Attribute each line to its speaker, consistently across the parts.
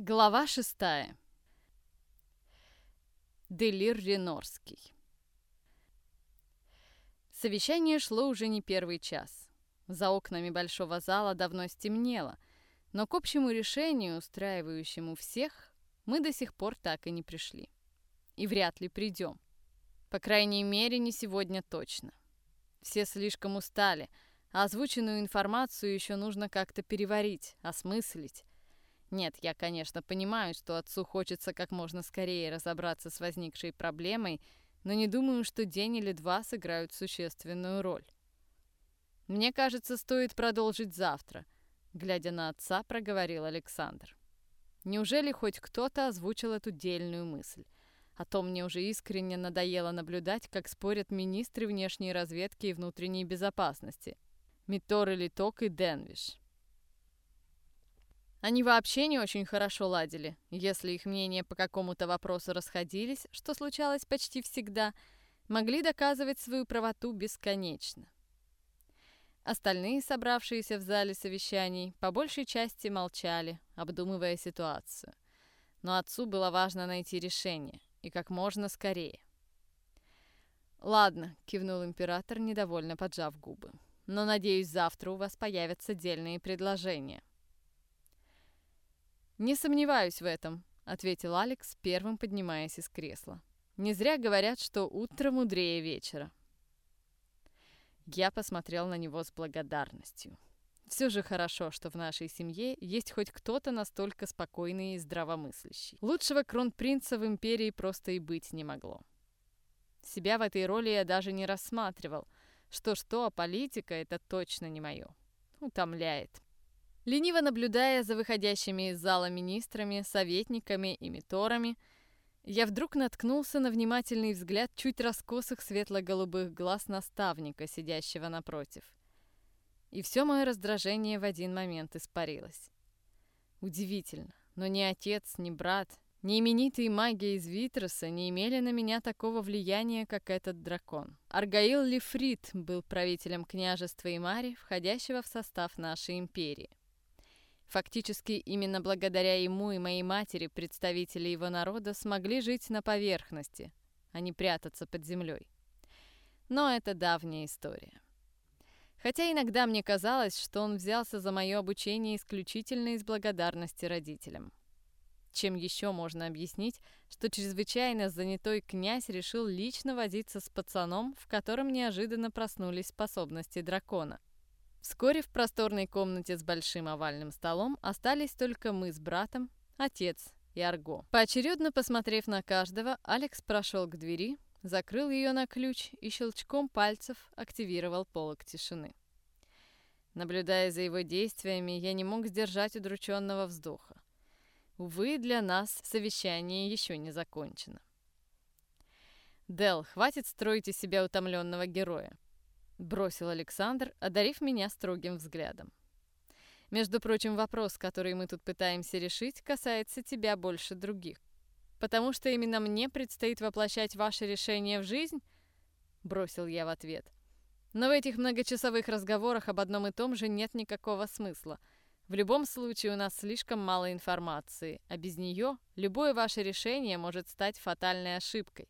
Speaker 1: Глава шестая. Делир Ренорский. Совещание шло уже не первый час. За окнами большого зала давно стемнело, но к общему решению, устраивающему всех, мы до сих пор так и не пришли. И вряд ли придем. По крайней мере, не сегодня точно. Все слишком устали, а озвученную информацию еще нужно как-то переварить, осмыслить, нет, я, конечно, понимаю, что отцу хочется как можно скорее разобраться с возникшей проблемой, но не думаю, что день или два сыграют существенную роль. Мне кажется, стоит продолжить завтра, глядя на отца, проговорил Александр. Неужели хоть кто-то озвучил эту дельную мысль? А то мне уже искренне надоело наблюдать, как спорят министры внешней разведки и внутренней безопасности. Митор, Литок и Денвиш. Они вообще не очень хорошо ладили. Если их мнения по какому-то вопросу расходились, что случалось почти всегда, могли доказывать свою правоту бесконечно. Остальные, собравшиеся в зале совещаний, по большей части молчали, обдумывая ситуацию. Но отцу было важно найти решение, и как можно скорее. «Ладно», — кивнул император, недовольно поджав губы. «Но, надеюсь, завтра у вас появятся дельные предложения». «Не сомневаюсь в этом», — ответил Алекс, первым поднимаясь из кресла. «Не зря говорят, что утро мудрее вечера». Я посмотрел на него с благодарностью. Все же хорошо, что в нашей семье есть хоть кто-то настолько спокойный и здравомыслящий. Лучшего кронпринца в империи просто и быть не могло. Себя в этой роли я даже не рассматривал. Что-что, а политика — это точно не мое. Утомляет. Лениво наблюдая за выходящими из зала министрами, советниками и миторами, я вдруг наткнулся на внимательный взгляд чуть раскосых светло-голубых глаз наставника, сидящего напротив. И все мое раздражение в один момент испарилось. Удивительно, но ни отец, ни брат, ни именитые маги из Витроса не имели на меня такого влияния, как этот дракон. Аргаил Лифрит был правителем княжества Имари, входящего в состав нашей империи. Фактически именно благодаря ему и моей матери представители его народа смогли жить на поверхности, а не прятаться под землей. Но это давняя история. Хотя иногда мне казалось, что он взялся за мое обучение исключительно из благодарности родителям. Чем еще можно объяснить, что чрезвычайно занятой князь решил лично возиться с пацаном, в котором неожиданно проснулись способности дракона? Вскоре в просторной комнате с большим овальным столом остались только мы с братом, отец и Арго. Поочередно посмотрев на каждого, Алекс прошел к двери, закрыл ее на ключ и щелчком пальцев активировал полок тишины. Наблюдая за его действиями, я не мог сдержать удрученного вздоха. Увы, для нас совещание еще не закончено. Дел, хватит строить из себя утомленного героя. Бросил Александр, одарив меня строгим взглядом. Между прочим, вопрос, который мы тут пытаемся решить, касается тебя больше других. Потому что именно мне предстоит воплощать ваше решение в жизнь, бросил я в ответ. Но в этих многочасовых разговорах об одном и том же нет никакого смысла. В любом случае у нас слишком мало информации, а без нее любое ваше решение может стать фатальной ошибкой.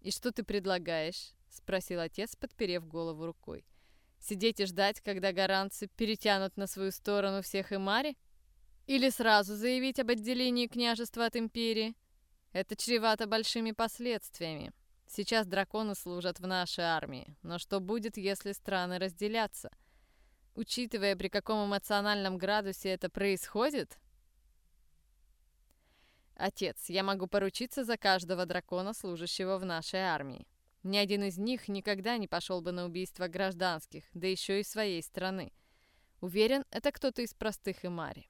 Speaker 1: И что ты предлагаешь? — спросил отец, подперев голову рукой. «Сидеть и ждать, когда гаранцы перетянут на свою сторону всех и Мари? Или сразу заявить об отделении княжества от империи? Это чревато большими последствиями. Сейчас драконы служат в нашей армии, но что будет, если страны разделятся? Учитывая, при каком эмоциональном градусе это происходит, Отец, я могу поручиться за каждого дракона, служащего в нашей армии. Ни один из них никогда не пошел бы на убийство гражданских, да еще и своей страны. Уверен, это кто-то из простых Имари.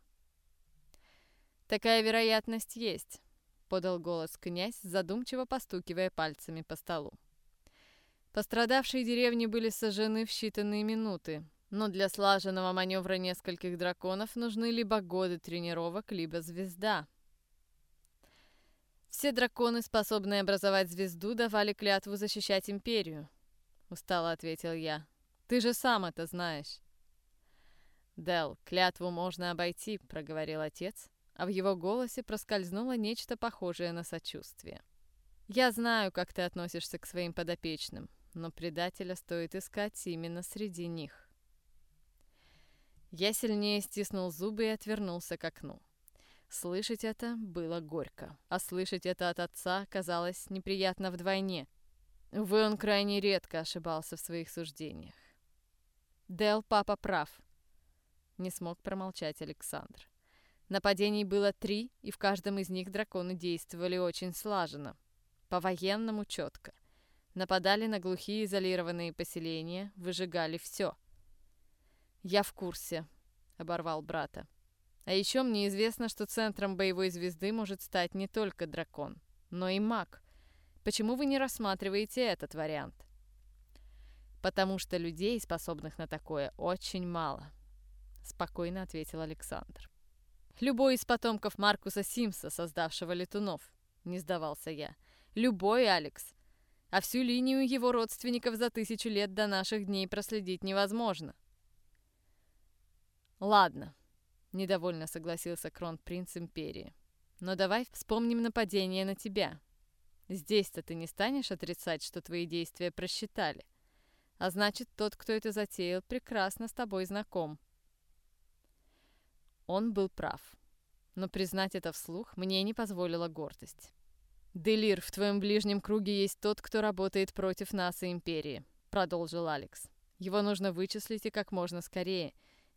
Speaker 1: «Такая вероятность есть», — подал голос князь, задумчиво постукивая пальцами по столу. Пострадавшие деревни были сожжены в считанные минуты, но для слаженного маневра нескольких драконов нужны либо годы тренировок, либо звезда. Все драконы, способные образовать звезду, давали клятву защищать империю. Устало ответил я. Ты же сам это знаешь. Дел, клятву можно обойти, проговорил отец, а в его голосе проскользнуло нечто похожее на сочувствие. «Я знаю, как ты относишься к своим подопечным, но предателя стоит искать именно среди них». Я сильнее стиснул зубы и отвернулся к окну. Слышать это было горько, а слышать это от отца казалось неприятно вдвойне. Увы, он крайне редко ошибался в своих суждениях. Дел, папа прав. Не смог промолчать Александр. Нападений было три, и в каждом из них драконы действовали очень слаженно. По-военному четко. Нападали на глухие изолированные поселения, выжигали все. «Я в курсе», — оборвал брата. «А еще мне известно, что центром боевой звезды может стать не только дракон, но и маг. Почему вы не рассматриваете этот вариант?» «Потому что людей, способных на такое, очень мало», — спокойно ответил Александр. Любой из потомков Маркуса Симса, создавшего летунов, не сдавался я. Любой, Алекс. А всю линию его родственников за тысячу лет до наших дней проследить невозможно. Ладно, недовольно согласился кронпринц Империи. Но давай вспомним нападение на тебя. Здесь-то ты не станешь отрицать, что твои действия просчитали. А значит, тот, кто это затеял, прекрасно с тобой знаком. Он был прав. Но признать это вслух мне не позволила гордость. «Делир, в твоем ближнем круге есть тот, кто работает против нас и Империи», — продолжил Алекс. «Его нужно вычислить и как можно скорее,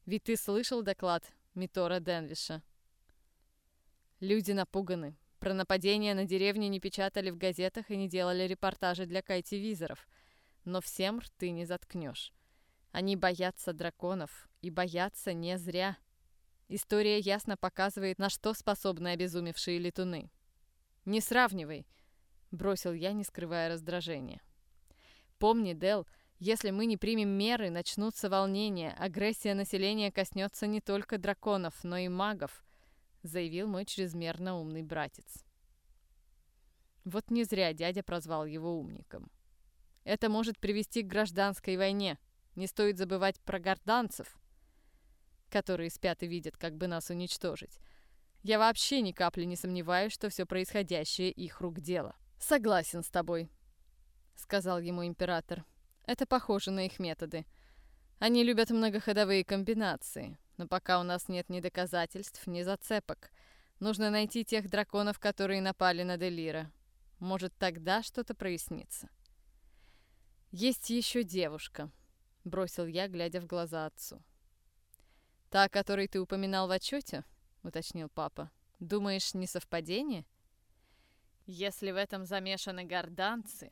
Speaker 1: ведь ты слышал доклад Митора Денвиша?» Люди напуганы. Про нападение на деревню не печатали в газетах и не делали репортажи для кайтивизоров. Но всем рты не заткнешь. Они боятся драконов, и боятся не зря. История ясно показывает, на что способны обезумевшие летуны. «Не сравнивай», — бросил я, не скрывая раздражения. «Помни, Дел, если мы не примем меры, начнутся волнения, агрессия населения коснется не только драконов, но и магов», — заявил мой чрезмерно умный братец. Вот не зря дядя прозвал его умником. Это может привести к гражданской войне. Не стоит забывать про горданцев которые спят и видят, как бы нас уничтожить. Я вообще ни капли не сомневаюсь, что все происходящее их рук дело. «Согласен с тобой», — сказал ему император. «Это похоже на их методы. Они любят многоходовые комбинации, но пока у нас нет ни доказательств, ни зацепок. Нужно найти тех драконов, которые напали на Делира. Может, тогда что-то прояснится». «Есть еще девушка», — бросил я, глядя в глаза отцу. «Та, о которой ты упоминал в отчете?» — уточнил папа. «Думаешь, не совпадение?» «Если в этом замешаны горданцы,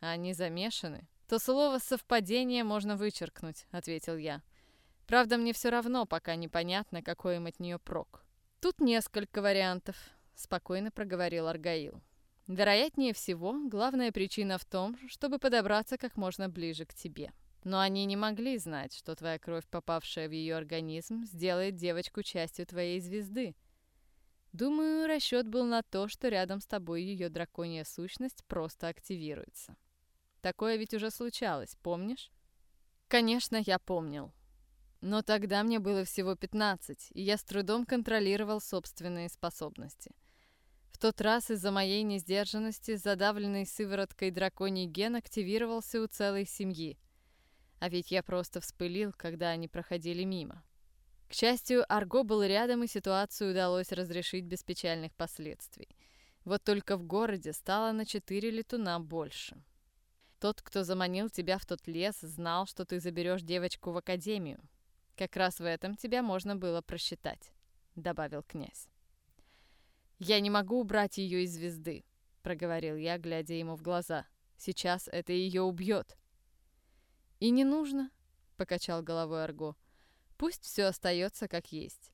Speaker 1: они замешаны, то слово «совпадение» можно вычеркнуть», — ответил я. «Правда, мне все равно пока непонятно, какой им от нее прок». «Тут несколько вариантов», — спокойно проговорил Аргаил. «Вероятнее всего, главная причина в том, чтобы подобраться как можно ближе к тебе». Но они не могли знать, что твоя кровь, попавшая в ее организм, сделает девочку частью твоей звезды. Думаю, расчет был на то, что рядом с тобой ее драконья сущность просто активируется. Такое ведь уже случалось, помнишь? Конечно, я помнил. Но тогда мне было всего 15, и я с трудом контролировал собственные способности. В тот раз из-за моей несдержанности задавленный сывороткой драконий ген активировался у целой семьи. А ведь я просто вспылил, когда они проходили мимо. К счастью, Арго был рядом, и ситуацию удалось разрешить без печальных последствий. Вот только в городе стало на четыре летуна больше. Тот, кто заманил тебя в тот лес, знал, что ты заберешь девочку в академию. Как раз в этом тебя можно было просчитать», — добавил князь. «Я не могу убрать ее из звезды», — проговорил я, глядя ему в глаза. «Сейчас это ее убьет». «И не нужно», — покачал головой Арго. «Пусть все остается как есть.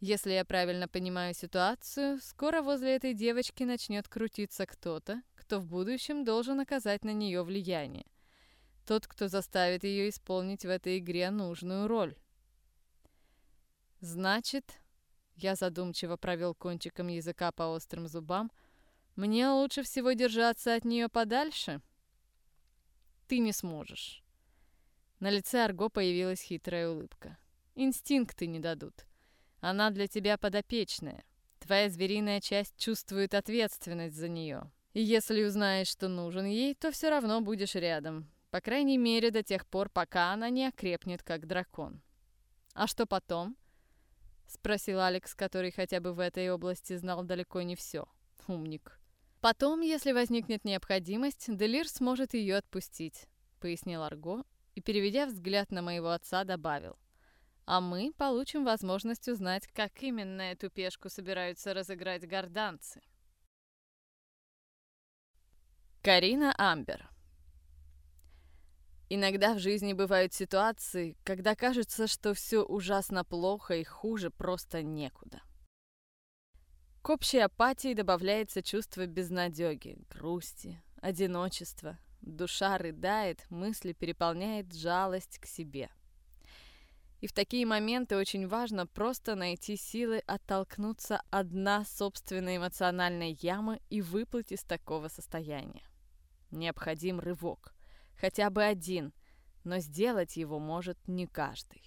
Speaker 1: Если я правильно понимаю ситуацию, скоро возле этой девочки начнет крутиться кто-то, кто в будущем должен оказать на нее влияние. Тот, кто заставит ее исполнить в этой игре нужную роль. Значит, я задумчиво провел кончиком языка по острым зубам, мне лучше всего держаться от нее подальше? Ты не сможешь. На лице Арго появилась хитрая улыбка. «Инстинкты не дадут. Она для тебя подопечная. Твоя звериная часть чувствует ответственность за нее. Если узнаешь, что нужен ей, то все равно будешь рядом. По крайней мере, до тех пор, пока она не окрепнет, как дракон. А что потом? Спросил Алекс, который хотя бы в этой области знал далеко не все. Умник. Потом, если возникнет необходимость, Делир сможет ее отпустить, пояснил Арго и, переведя взгляд на моего отца, добавил. А мы получим возможность узнать, как именно эту пешку собираются разыграть горданцы. Карина Амбер Иногда в жизни бывают ситуации, когда кажется, что все ужасно плохо и хуже просто некуда. К общей апатии добавляется чувство безнадеги, грусти, одиночества. Душа рыдает, мысли переполняет жалость к себе. И в такие моменты очень важно просто найти силы оттолкнуться от дна собственной эмоциональной ямы и выплыть из такого состояния. Необходим рывок – хотя бы один, но сделать его может не каждый.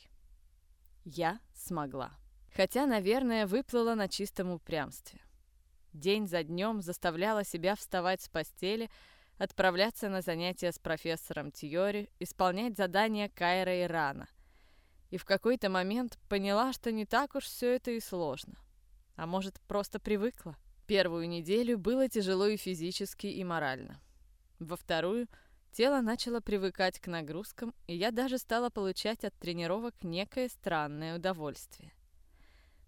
Speaker 1: Я смогла. Хотя, наверное, выплыла на чистом упрямстве. День за днем заставляла себя вставать с постели, отправляться на занятия с профессором Тиори, исполнять задания Кайра и Рана. И в какой-то момент поняла, что не так уж все это и сложно. А может, просто привыкла? Первую неделю было тяжело и физически, и морально. Во вторую – Тело начало привыкать к нагрузкам, и я даже стала получать от тренировок некое странное удовольствие.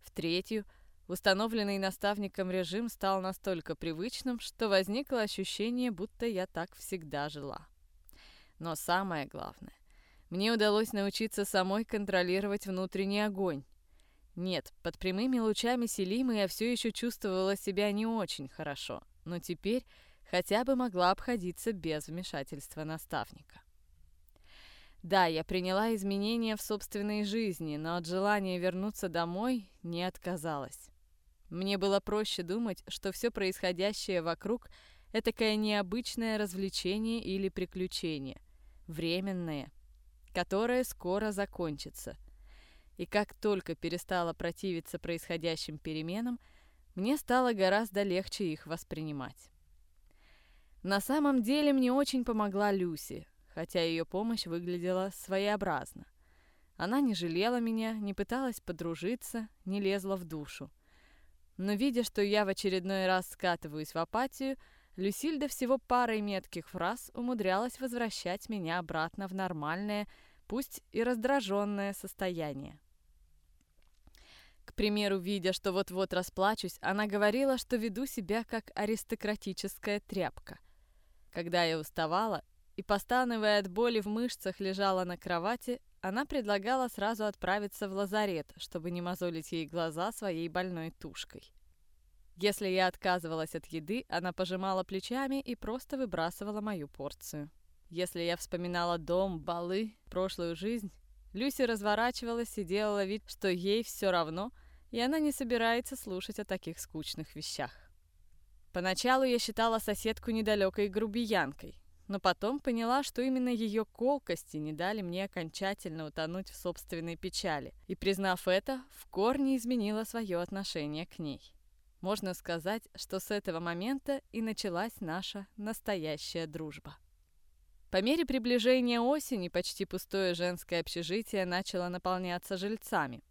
Speaker 1: В третью, установленный наставником режим стал настолько привычным, что возникло ощущение, будто я так всегда жила. Но самое главное, мне удалось научиться самой контролировать внутренний огонь. Нет, под прямыми лучами Селимы я все еще чувствовала себя не очень хорошо, но теперь хотя бы могла обходиться без вмешательства наставника. Да, я приняла изменения в собственной жизни, но от желания вернуться домой не отказалась. Мне было проще думать, что все происходящее вокруг – это такое необычное развлечение или приключение, временное, которое скоро закончится. И как только перестала противиться происходящим переменам, мне стало гораздо легче их воспринимать. На самом деле мне очень помогла Люси, хотя ее помощь выглядела своеобразно. Она не жалела меня, не пыталась подружиться, не лезла в душу. Но видя, что я в очередной раз скатываюсь в апатию, Люсильда всего парой метких фраз умудрялась возвращать меня обратно в нормальное, пусть и раздраженное состояние. К примеру, видя, что вот-вот расплачусь, она говорила, что веду себя как аристократическая тряпка – когда я уставала и, постановая от боли в мышцах, лежала на кровати, она предлагала сразу отправиться в лазарет, чтобы не мозолить ей глаза своей больной тушкой. Если я отказывалась от еды, она пожимала плечами и просто выбрасывала мою порцию. Если я вспоминала дом, балы, прошлую жизнь, Люси разворачивалась и делала вид, что ей все равно, и она не собирается слушать о таких скучных вещах. Поначалу я считала соседку недалекой грубиянкой, но потом поняла, что именно ее колкости не дали мне окончательно утонуть в собственной печали, и, признав это, в корне изменила свое отношение к ней. Можно сказать, что с этого момента и началась наша настоящая дружба. По мере приближения осени почти пустое женское общежитие начало наполняться жильцами.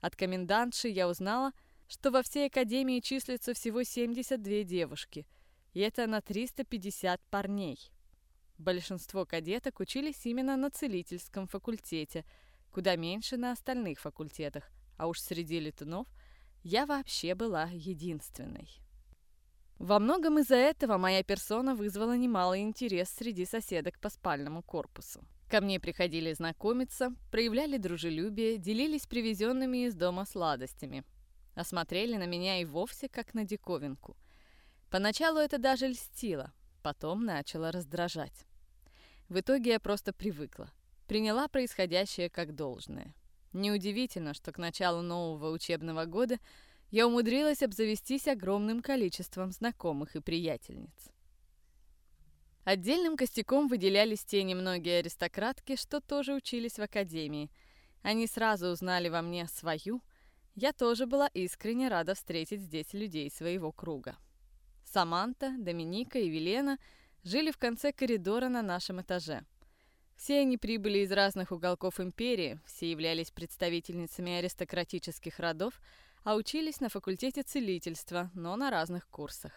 Speaker 1: От комендантши я узнала, что во всей академии числится всего 72 девушки, и это на 350 парней. Большинство кадеток учились именно на целительском факультете, куда меньше на остальных факультетах, а уж среди летунов я вообще была единственной. Во многом из-за этого моя персона вызвала немалый интерес среди соседок по спальному корпусу. Ко мне приходили знакомиться, проявляли дружелюбие, делились привезенными из дома сладостями – Осмотрели на меня и вовсе как на диковинку. Поначалу это даже льстило, потом начало раздражать. В итоге я просто привыкла. Приняла происходящее как должное. Неудивительно, что к началу нового учебного года я умудрилась обзавестись огромным количеством знакомых и приятельниц. Отдельным костяком выделялись те немногие аристократки, что тоже учились в академии. Они сразу узнали во мне свою, я тоже была искренне рада встретить здесь людей своего круга. Саманта, Доминика и Велена жили в конце коридора на нашем этаже. Все они прибыли из разных уголков империи, все являлись представительницами аристократических родов, а учились на факультете целительства, но на разных курсах.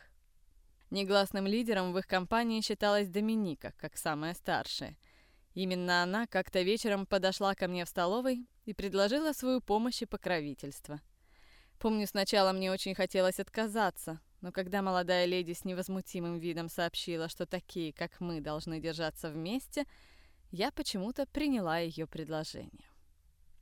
Speaker 1: Негласным лидером в их компании считалась Доминика, как самая старшая. Именно она как-то вечером подошла ко мне в столовой и предложила свою помощь и покровительство. Помню, сначала мне очень хотелось отказаться, но когда молодая леди с невозмутимым видом сообщила, что такие, как мы, должны держаться вместе, я почему-то приняла ее предложение.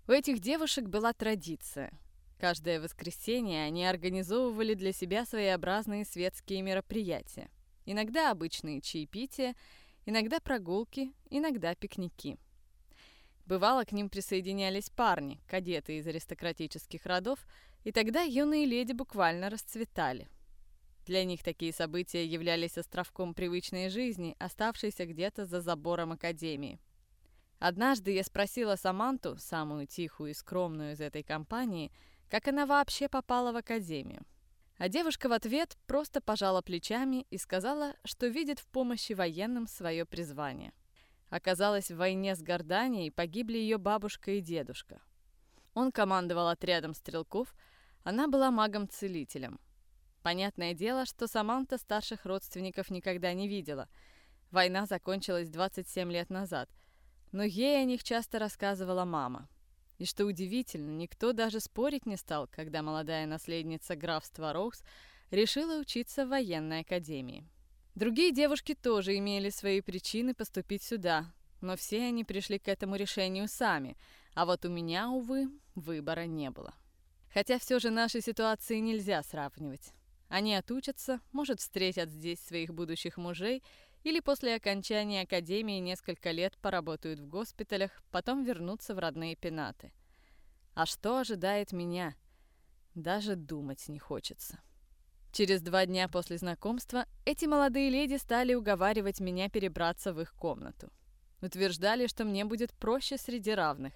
Speaker 1: У этих девушек была традиция. Каждое воскресенье они организовывали для себя своеобразные светские мероприятия. Иногда обычные чаепития, иногда прогулки, иногда пикники. Бывало, к ним присоединялись парни, кадеты из аристократических родов, и тогда юные леди буквально расцветали. Для них такие события являлись островком привычной жизни, оставшейся где-то за забором академии. Однажды я спросила Саманту, самую тихую и скромную из этой компании, как она вообще попала в академию. А девушка в ответ просто пожала плечами и сказала, что видит в помощи военным свое призвание. Оказалось, в войне с Горданией погибли ее бабушка и дедушка. Он командовал отрядом стрелков, она была магом-целителем. Понятное дело, что Саманта старших родственников никогда не видела. Война закончилась 27 лет назад, но ей о них часто рассказывала мама. И что удивительно, никто даже спорить не стал, когда молодая наследница графства Роуз решила учиться в военной академии. Другие девушки тоже имели свои причины поступить сюда, но все они пришли к этому решению сами, а вот у меня, увы, выбора не было. Хотя все же наши ситуации нельзя сравнивать. Они отучатся, может, встретят здесь своих будущих мужей или после окончания академии несколько лет поработают в госпиталях, потом вернутся в родные пенаты. А что ожидает меня? Даже думать не хочется. Через два дня после знакомства эти молодые леди стали уговаривать меня перебраться в их комнату. Утверждали, что мне будет проще среди равных.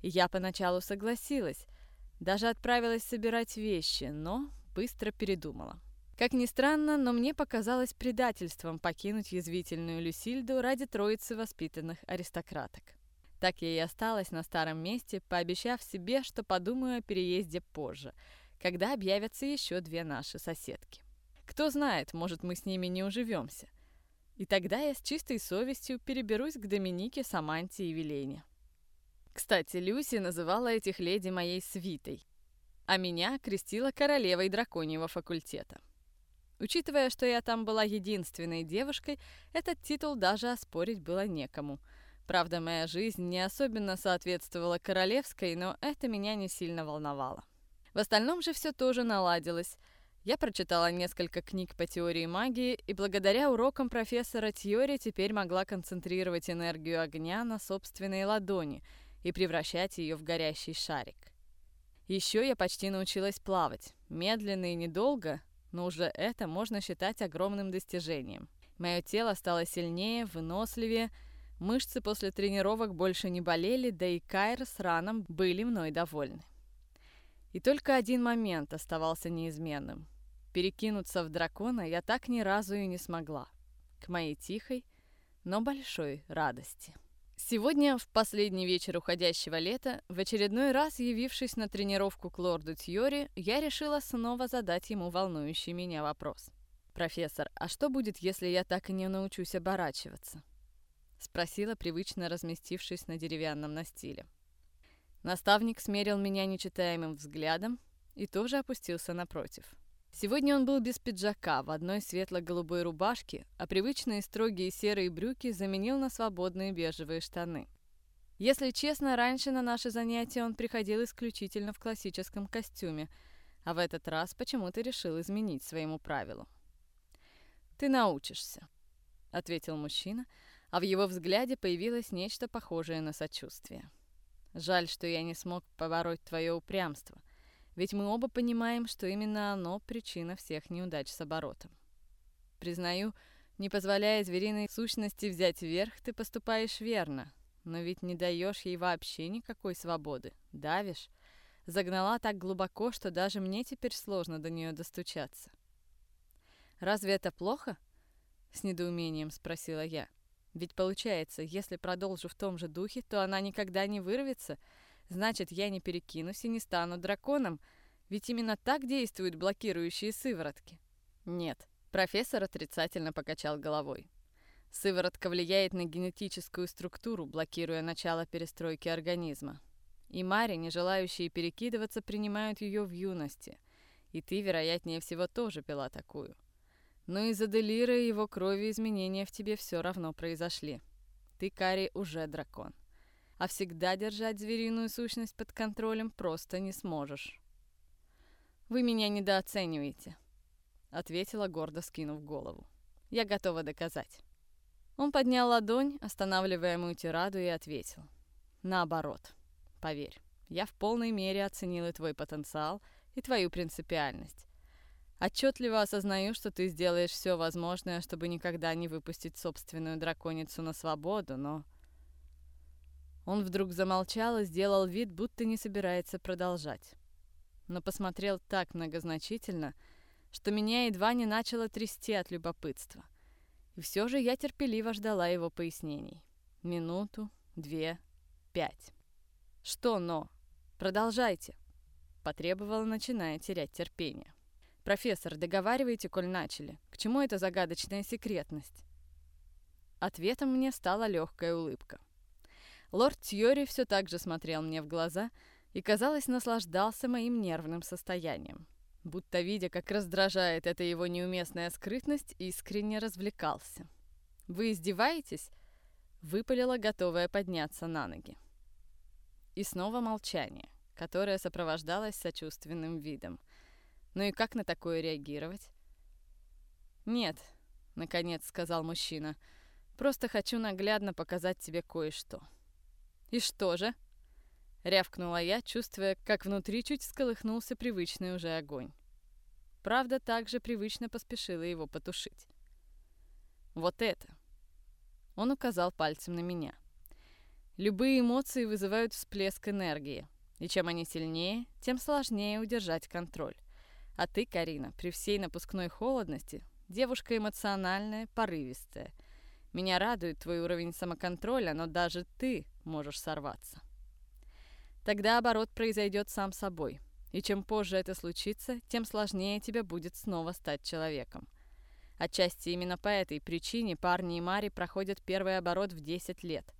Speaker 1: Я поначалу согласилась, даже отправилась собирать вещи, но быстро передумала. Как ни странно, но мне показалось предательством покинуть язвительную Люсильду ради троицы воспитанных аристократок. Так я и осталась на старом месте, пообещав себе, что подумаю о переезде позже, когда объявятся еще две наши соседки. Кто знает, может, мы с ними не уживемся. И тогда я с чистой совестью переберусь к Доминике, Саманте и Велене. Кстати, Люси называла этих леди моей свитой, а меня крестила королевой драконьего факультета. Учитывая, что я там была единственной девушкой, этот титул даже оспорить было некому. Правда, моя жизнь не особенно соответствовала королевской, но это меня не сильно волновало. В остальном же все тоже наладилось. Я прочитала несколько книг по теории магии, и благодаря урокам профессора Тьори теперь могла концентрировать энергию огня на собственной ладони и превращать ее в горящий шарик. Еще я почти научилась плавать. Медленно и недолго, но уже это можно считать огромным достижением. Мое тело стало сильнее, выносливее, мышцы после тренировок больше не болели, да и Кайр с Раном были мной довольны. И только один момент оставался неизменным. Перекинуться в дракона я так ни разу и не смогла. К моей тихой, но большой радости. Сегодня, в последний вечер уходящего лета, в очередной раз явившись на тренировку к лорду Тьори, я решила снова задать ему волнующий меня вопрос. «Профессор, а что будет, если я так и не научусь оборачиваться?» Спросила, привычно разместившись на деревянном настиле. Наставник смерил меня нечитаемым взглядом и тоже опустился напротив. Сегодня он был без пиджака, в одной светло-голубой рубашке, а привычные строгие серые брюки заменил на свободные бежевые штаны. Если честно, раньше на наши занятия он приходил исключительно в классическом костюме, а в этот раз почему-то решил изменить своему правилу. «Ты научишься», — ответил мужчина, а в его взгляде появилось нечто похожее на сочувствие. «Жаль, что я не смог побороть твое упрямство. Ведь мы оба понимаем, что именно оно причина всех неудач с оборотом. Признаю, не позволяя звериной сущности взять верх, ты поступаешь верно, но ведь не даешь ей вообще никакой свободы, давишь. Загнала так глубоко, что даже мне теперь сложно до нее достучаться. «Разве это плохо?» — с недоумением спросила я. «Ведь получается, если продолжу в том же духе, то она никогда не вырвется. Значит, я не перекинусь и не стану драконом, ведь именно так действуют блокирующие сыворотки». «Нет», — профессор отрицательно покачал головой. Сыворотка влияет на генетическую структуру, блокируя начало перестройки организма. И Мари, не желающие перекидываться, принимают ее в юности. И ты, вероятнее всего, тоже пила такую. Но из-за Делира и его крови изменения в тебе все равно произошли. Ты, Кари, уже дракон. А всегда держать звериную сущность под контролем просто не сможешь. «Вы меня недооцениваете», — ответила, гордо скинув голову. «Я готова доказать». Он поднял ладонь, останавливая мою тираду, и ответил. Наоборот. Поверь, я в полной мере оценила твой потенциал и твою принципиальность. Отчетливо осознаю, что ты сделаешь все возможное, чтобы никогда не выпустить собственную драконицу на свободу, но... Он вдруг замолчал и сделал вид, будто не собирается продолжать. Но посмотрел так многозначительно, что меня едва не начало трясти от любопытства. И все же я терпеливо ждала его пояснений. Минуту, две, пять. «Что «но»? Продолжайте!» Потребовала, начиная терять терпение. «Профессор, договаривайте, коль начали. К чему эта загадочная секретность?» Ответом мне стала легкая улыбка. Лорд Тьори все так же смотрел мне в глаза и, казалось, наслаждался моим нервным состоянием будто видя, как раздражает эта его неуместная скрытность, искренне развлекался. «Вы издеваетесь?» — выпалила, готовая подняться на ноги. И снова молчание, которое сопровождалось сочувственным видом. Ну и как на такое реагировать? «Нет», — наконец сказал мужчина, — «просто хочу наглядно показать тебе кое-что». «И что же?» Рявкнула я, чувствуя, как внутри чуть сколыхнулся привычный уже огонь. Правда, также привычно поспешила его потушить. «Вот это!» Он указал пальцем на меня. Любые эмоции вызывают всплеск энергии, и чем они сильнее, тем сложнее удержать контроль. А ты, Карина, при всей напускной холодности, девушка эмоциональная, порывистая. Меня радует твой уровень самоконтроля, но даже ты можешь сорваться. Тогда оборот произойдет сам собой. И чем позже это случится, тем сложнее тебе будет снова стать человеком. Отчасти именно по этой причине парни и Мари проходят первый оборот в 10 лет.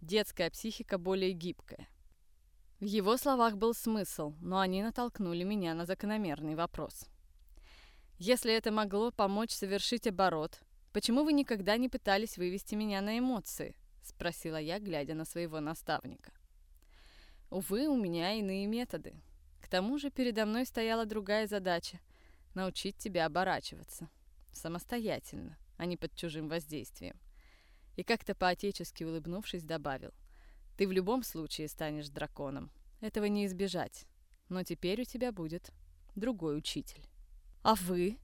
Speaker 1: Детская психика более гибкая. В его словах был смысл, но они натолкнули меня на закономерный вопрос. Если это могло помочь совершить оборот, почему вы никогда не пытались вывести меня на эмоции? Спросила я, глядя на своего наставника. Увы, у меня иные методы. К тому же передо мной стояла другая задача — научить тебя оборачиваться. Самостоятельно, а не под чужим воздействием. И как-то по-отечески улыбнувшись, добавил. Ты в любом случае станешь драконом. Этого не избежать. Но теперь у тебя будет другой учитель. А вы?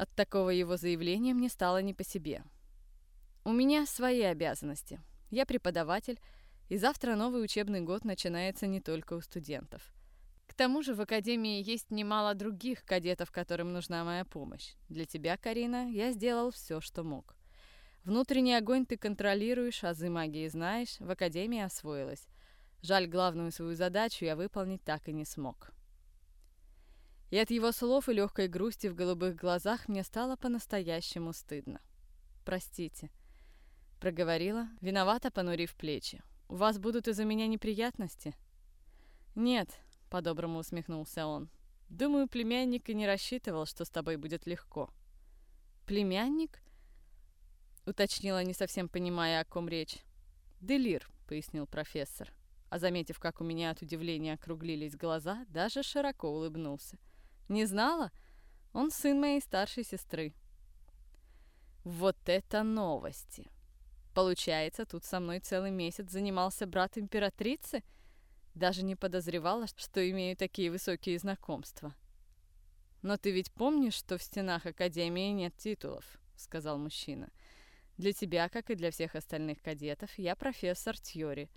Speaker 1: От такого его заявления мне стало не по себе. У меня свои обязанности. Я преподаватель, и завтра новый учебный год начинается не только у студентов. К тому же в Академии есть немало других кадетов, которым нужна моя помощь. Для тебя, Карина, я сделал все, что мог. Внутренний огонь ты контролируешь, азы магии знаешь, в Академии освоилась. Жаль, главную свою задачу я выполнить так и не смог. И от его слов и легкой грусти в голубых глазах мне стало по-настоящему стыдно. «Простите», — проговорила, виновато понурив плечи. У вас будут из-за меня неприятности?» «Нет», — по-доброму усмехнулся он. «Думаю, племянник и не рассчитывал, что с тобой будет легко». «Племянник?» — уточнила, не совсем понимая, о ком речь. «Делир», — пояснил профессор. А заметив, как у меня от удивления округлились глаза, даже широко улыбнулся. «Не знала? Он сын моей старшей сестры». «Вот это новости!» Получается, тут со мной целый месяц занимался брат императрицы? Даже не подозревала, что имею такие высокие знакомства. «Но ты ведь помнишь, что в стенах Академии нет титулов?» — сказал мужчина. «Для тебя, как и для всех остальных кадетов, я профессор Тьори.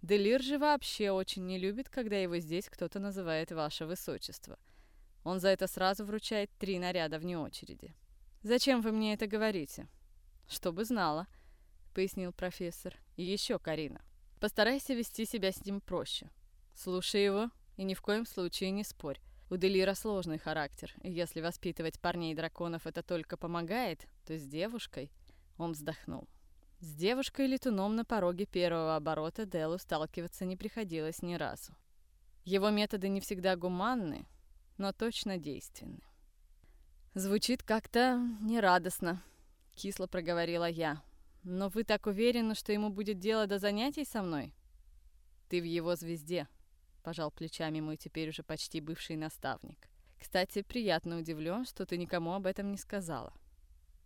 Speaker 1: Делир же вообще очень не любит, когда его здесь кто-то называет «Ваше Высочество». Он за это сразу вручает три наряда вне очереди. «Зачем вы мне это говорите?» «Чтобы знала», — пояснил профессор. «И еще, Карина, постарайся вести себя с ним проще. Слушай его и ни в коем случае не спорь. У Делира сложный характер, и если воспитывать парней-драконов это только помогает, то с девушкой...» Он вздохнул. С девушкой-летуном на пороге первого оборота Делу сталкиваться не приходилось ни разу. Его методы не всегда гуманны, но точно действенны. «Звучит как-то нерадостно», — кисло проговорила я. «Но вы так уверены, что ему будет дело до занятий со мной?» «Ты в его звезде», — пожал плечами мой теперь уже почти бывший наставник. «Кстати, приятно удивлен, что ты никому об этом не сказала».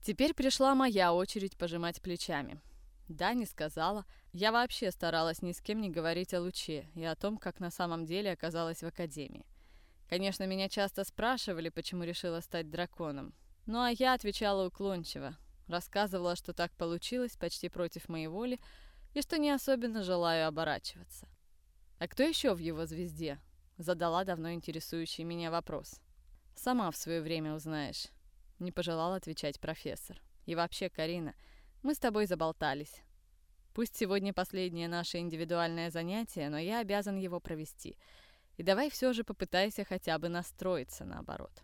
Speaker 1: Теперь пришла моя очередь пожимать плечами. Да, не сказала. Я вообще старалась ни с кем не говорить о Луче и о том, как на самом деле оказалась в академии. Конечно, меня часто спрашивали, почему решила стать драконом. Ну а я отвечала уклончиво. Рассказывала, что так получилось почти против моей воли и что не особенно желаю оборачиваться. «А кто еще в его звезде?» Задала давно интересующий меня вопрос. «Сама в свое время узнаешь». Не пожелал отвечать профессор. И вообще, Карина, мы с тобой заболтались. Пусть сегодня последнее наше индивидуальное занятие, но я обязан его провести. И давай все же попытайся хотя бы настроиться наоборот.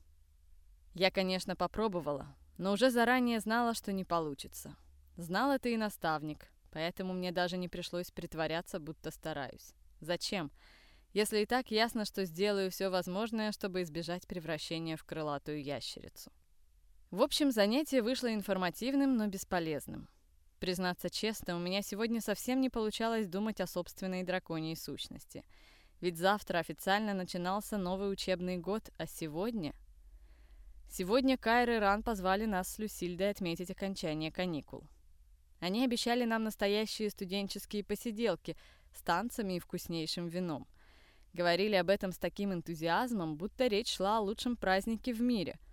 Speaker 1: Я, конечно, попробовала, но уже заранее знала, что не получится. Знал это и наставник, поэтому мне даже не пришлось притворяться, будто стараюсь. Зачем? Если и так ясно, что сделаю все возможное, чтобы избежать превращения в крылатую ящерицу. В общем, занятие вышло информативным, но бесполезным. Признаться честно, у меня сегодня совсем не получалось думать о собственной драконьей сущности. Ведь завтра официально начинался новый учебный год, а сегодня... Сегодня Кайр и Ран позвали нас с Люсильдой отметить окончание каникул. Они обещали нам настоящие студенческие посиделки с танцами и вкуснейшим вином. Говорили об этом с таким энтузиазмом, будто речь шла о лучшем празднике в мире –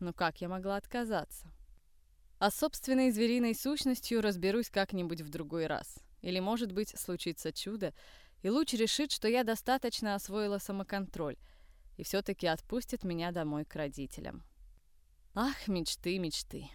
Speaker 1: но как я могла отказаться? А собственной звериной сущностью разберусь как-нибудь в другой раз. Или, может быть, случится чудо, и луч решит, что я достаточно освоила самоконтроль, и все-таки отпустит меня домой к родителям. Ах, мечты, мечты.